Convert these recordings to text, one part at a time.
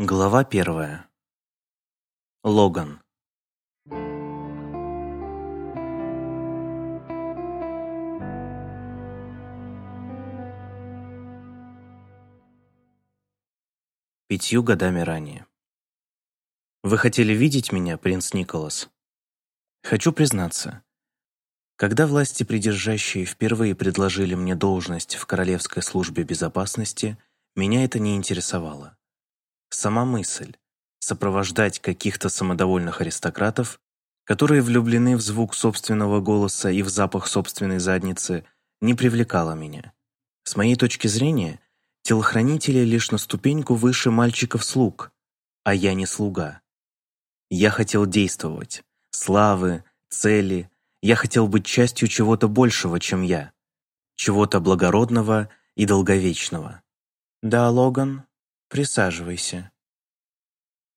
Глава первая. Логан. Пятью годами ранее. Вы хотели видеть меня, принц Николас? Хочу признаться, когда власти придержащие впервые предложили мне должность в Королевской службе безопасности, меня это не интересовало. Сама мысль — сопровождать каких-то самодовольных аристократов, которые влюблены в звук собственного голоса и в запах собственной задницы, не привлекала меня. С моей точки зрения, телохранители лишь на ступеньку выше мальчиков-слуг, а я не слуга. Я хотел действовать, славы, цели, я хотел быть частью чего-то большего, чем я, чего-то благородного и долговечного. Да, Логан, Присаживайся».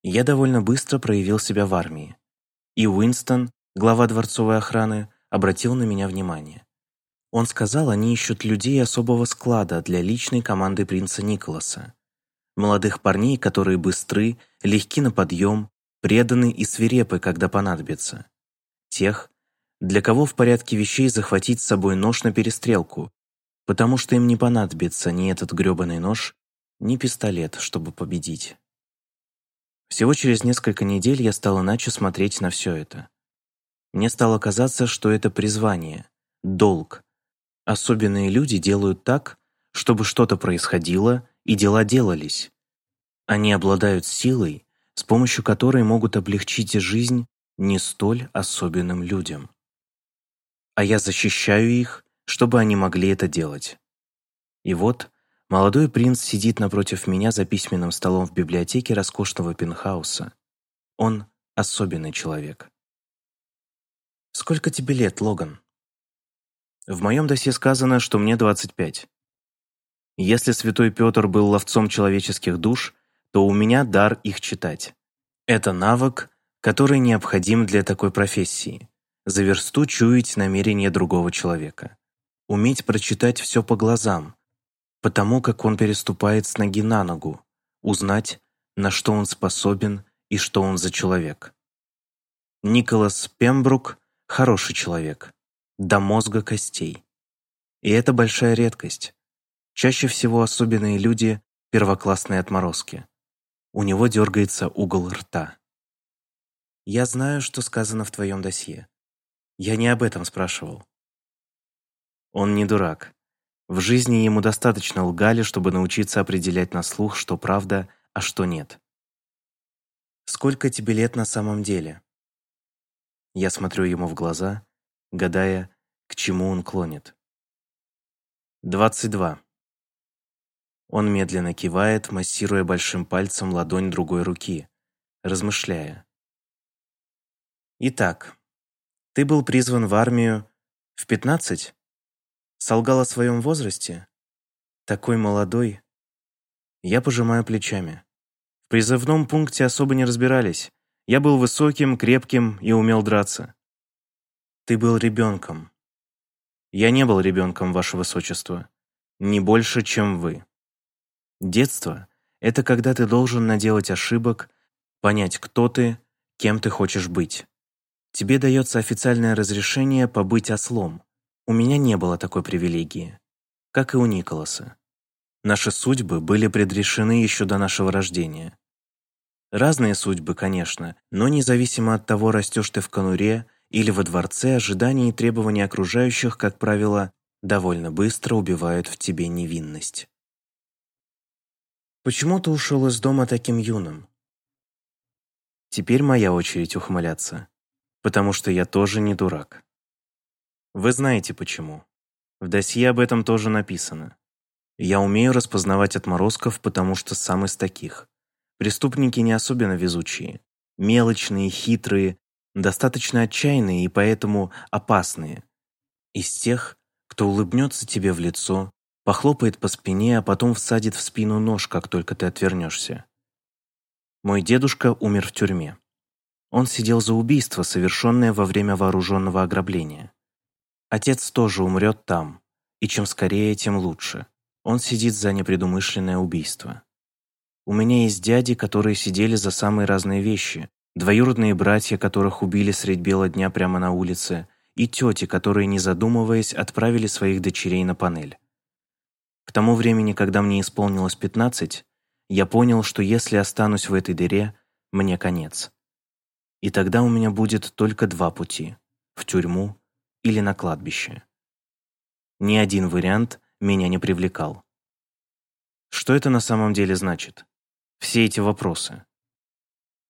Я довольно быстро проявил себя в армии. И Уинстон, глава дворцовой охраны, обратил на меня внимание. Он сказал, они ищут людей особого склада для личной команды принца Николаса. Молодых парней, которые быстры, легки на подъем, преданы и свирепы, когда понадобится. Тех, для кого в порядке вещей захватить с собой нож на перестрелку, потому что им не понадобится ни этот грёбаный нож, ни пистолет, чтобы победить. Всего через несколько недель я стал иначе смотреть на все это. Мне стало казаться, что это призвание, долг. Особенные люди делают так, чтобы что-то происходило и дела делались. Они обладают силой, с помощью которой могут облегчить жизнь не столь особенным людям. А я защищаю их, чтобы они могли это делать. И вот Молодой принц сидит напротив меня за письменным столом в библиотеке роскошного пентхауса. Он особенный человек. «Сколько тебе лет, Логан?» В моем досье сказано, что мне 25. Если святой Петр был ловцом человеческих душ, то у меня дар их читать. Это навык, который необходим для такой профессии. За версту чуять намерение другого человека. Уметь прочитать все по глазам, потому как он переступает с ноги на ногу, узнать, на что он способен и что он за человек. Николас Пембрук – хороший человек, до мозга костей. И это большая редкость. Чаще всего особенные люди – первоклассные отморозки. У него дергается угол рта. «Я знаю, что сказано в твоем досье. Я не об этом спрашивал». Он не дурак. В жизни ему достаточно лгали, чтобы научиться определять на слух, что правда, а что нет. «Сколько тебе лет на самом деле?» Я смотрю ему в глаза, гадая, к чему он клонит. «Двадцать два». Он медленно кивает, массируя большим пальцем ладонь другой руки, размышляя. «Итак, ты был призван в армию в пятнадцать?» Солгал о своем возрасте? Такой молодой. Я пожимаю плечами. В призывном пункте особо не разбирались. Я был высоким, крепким и умел драться. Ты был ребенком. Я не был ребенком, ваше высочество. Не больше, чем вы. Детство — это когда ты должен наделать ошибок, понять, кто ты, кем ты хочешь быть. Тебе дается официальное разрешение побыть ослом, у меня не было такой привилегии, как и у Николаса. Наши судьбы были предрешены еще до нашего рождения. Разные судьбы, конечно, но независимо от того, растешь ты в конуре или во дворце, ожидания и требования окружающих, как правило, довольно быстро убивают в тебе невинность. Почему ты ушел из дома таким юным? Теперь моя очередь ухмыляться, потому что я тоже не дурак. Вы знаете почему. В досье об этом тоже написано. Я умею распознавать отморозков, потому что сам из таких. Преступники не особенно везучие. Мелочные, хитрые, достаточно отчаянные и поэтому опасные. Из тех, кто улыбнется тебе в лицо, похлопает по спине, а потом всадит в спину нож, как только ты отвернешься. Мой дедушка умер в тюрьме. Он сидел за убийство, совершенное во время вооруженного ограбления. Отец тоже умрет там, и чем скорее, тем лучше. Он сидит за непредумышленное убийство. У меня есть дяди, которые сидели за самые разные вещи, двоюродные братья, которых убили средь бела дня прямо на улице, и тети, которые, не задумываясь, отправили своих дочерей на панель. К тому времени, когда мне исполнилось 15, я понял, что если останусь в этой дыре, мне конец. И тогда у меня будет только два пути — в тюрьму или на кладбище. Ни один вариант меня не привлекал. Что это на самом деле значит? Все эти вопросы.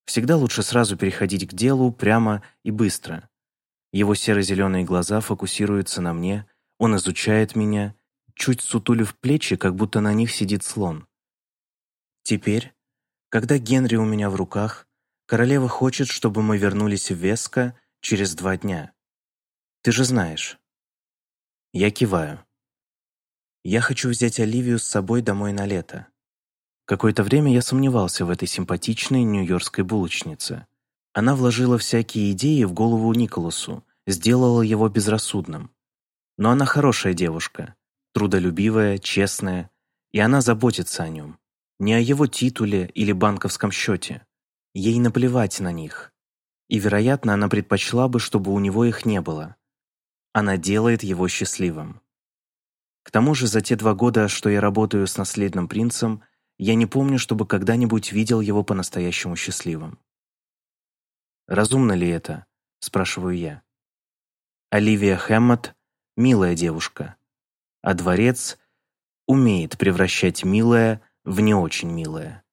Всегда лучше сразу переходить к делу прямо и быстро. Его серо-зеленые глаза фокусируются на мне, он изучает меня, чуть сутулив плечи, как будто на них сидит слон. Теперь, когда Генри у меня в руках, королева хочет, чтобы мы вернулись в Веско через два дня. Ты же знаешь. Я киваю. Я хочу взять Оливию с собой домой на лето. Какое-то время я сомневался в этой симпатичной нью-йоркской булочнице. Она вложила всякие идеи в голову Николасу, сделала его безрассудным. Но она хорошая девушка, трудолюбивая, честная, и она заботится о нем. Не о его титуле или банковском счете. Ей наплевать на них. И, вероятно, она предпочла бы, чтобы у него их не было. Она делает его счастливым. К тому же за те два года, что я работаю с наследным принцем, я не помню, чтобы когда-нибудь видел его по-настоящему счастливым. «Разумно ли это?» — спрашиваю я. Оливия Хэммот — милая девушка, а дворец умеет превращать милое в не очень милое.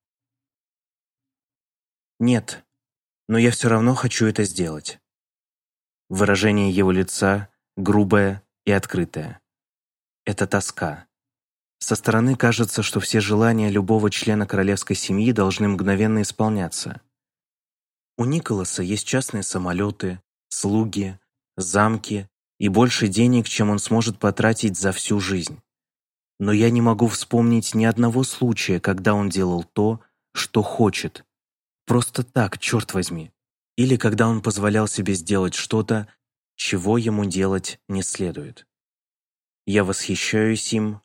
«Нет, но я все равно хочу это сделать». Выражение его лица грубое и открытое. Это тоска. Со стороны кажется, что все желания любого члена королевской семьи должны мгновенно исполняться. У Николаса есть частные самолеты, слуги, замки и больше денег, чем он сможет потратить за всю жизнь. Но я не могу вспомнить ни одного случая, когда он делал то, что хочет. Просто так, черт возьми. Или когда он позволял себе сделать что-то, чего ему делать не следует. Я восхищаюсь им,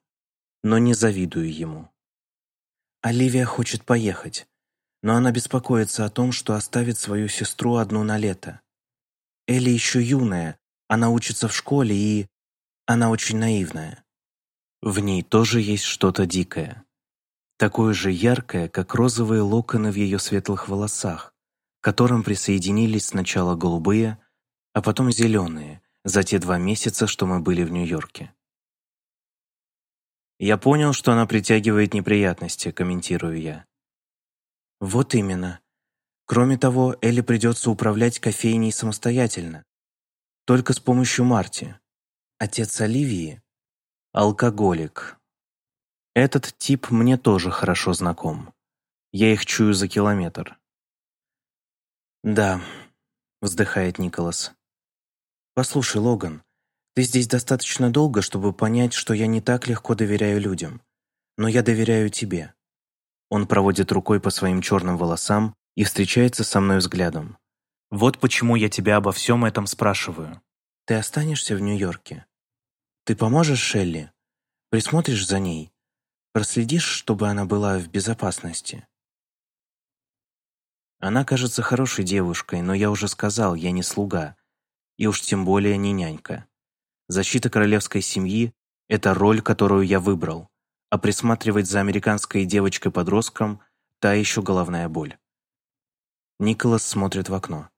но не завидую ему. Оливия хочет поехать, но она беспокоится о том, что оставит свою сестру одну на лето. Элли еще юная, она учится в школе и... Она очень наивная. В ней тоже есть что-то дикое. Такое же яркое, как розовые локоны в ее светлых волосах, к которым присоединились сначала голубые, а потом зеленые, за те два месяца, что мы были в Нью-Йорке. «Я понял, что она притягивает неприятности», — комментирую я. «Вот именно. Кроме того, Элли придется управлять кофейней самостоятельно. Только с помощью Марти. Отец Оливии — алкоголик. Этот тип мне тоже хорошо знаком. Я их чую за километр. «Да», — вздыхает Николас. «Послушай, Логан, ты здесь достаточно долго, чтобы понять, что я не так легко доверяю людям. Но я доверяю тебе». Он проводит рукой по своим черным волосам, и встречается со мной взглядом. «Вот почему я тебя обо всем этом спрашиваю. Ты останешься в Нью-Йорке? Ты поможешь Шелли? Присмотришь за ней? Проследишь, чтобы она была в безопасности?» Она кажется хорошей девушкой, но я уже сказал, я не слуга, и уж тем более не нянька. Защита королевской семьи — это роль, которую я выбрал, а присматривать за американской девочкой-подростком — та еще головная боль. Николас смотрит в окно.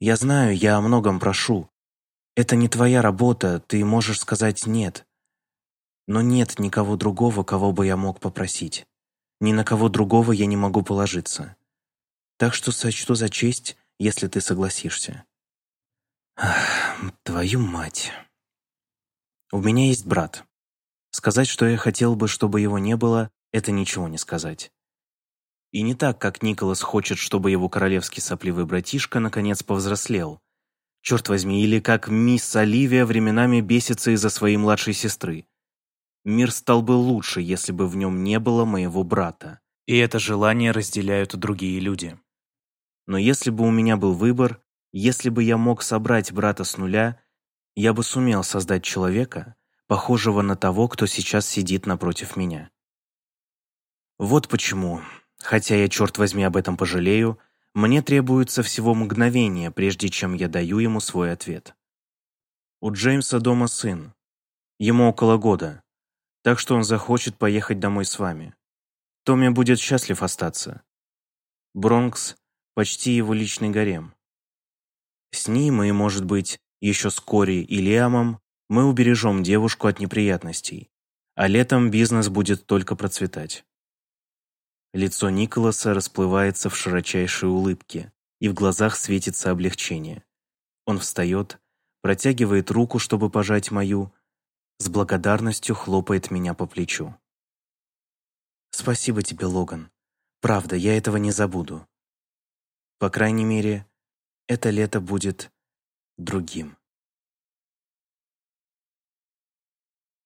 «Я знаю, я о многом прошу. Это не твоя работа, ты можешь сказать «нет». Но нет никого другого, кого бы я мог попросить. Ни на кого другого я не могу положиться. Так что сочту за честь, если ты согласишься». Ах, твою мать. У меня есть брат. Сказать, что я хотел бы, чтобы его не было, это ничего не сказать. И не так, как Николас хочет, чтобы его королевский сопливый братишка наконец повзрослел. Черт возьми, или как мисс Оливия временами бесится из-за своей младшей сестры. Мир стал бы лучше, если бы в нем не было моего брата. И это желание разделяют другие люди. Но если бы у меня был выбор, если бы я мог собрать брата с нуля, я бы сумел создать человека, похожего на того, кто сейчас сидит напротив меня. Вот почему, хотя я, черт возьми, об этом пожалею, мне требуется всего мгновение, прежде чем я даю ему свой ответ. У Джеймса дома сын. Ему около года, так что он захочет поехать домой с вами. Томми будет счастлив остаться. Бронкс — почти его личный гарем. С ним и, может быть, еще с Кори и Лиамом мы убережем девушку от неприятностей, а летом бизнес будет только процветать. Лицо Николаса расплывается в широчайшей улыбке, и в глазах светится облегчение. Он встает, протягивает руку, чтобы пожать мою, с благодарностью хлопает меня по плечу. «Спасибо тебе, Логан. Правда, я этого не забуду. По крайней мере, это лето будет другим».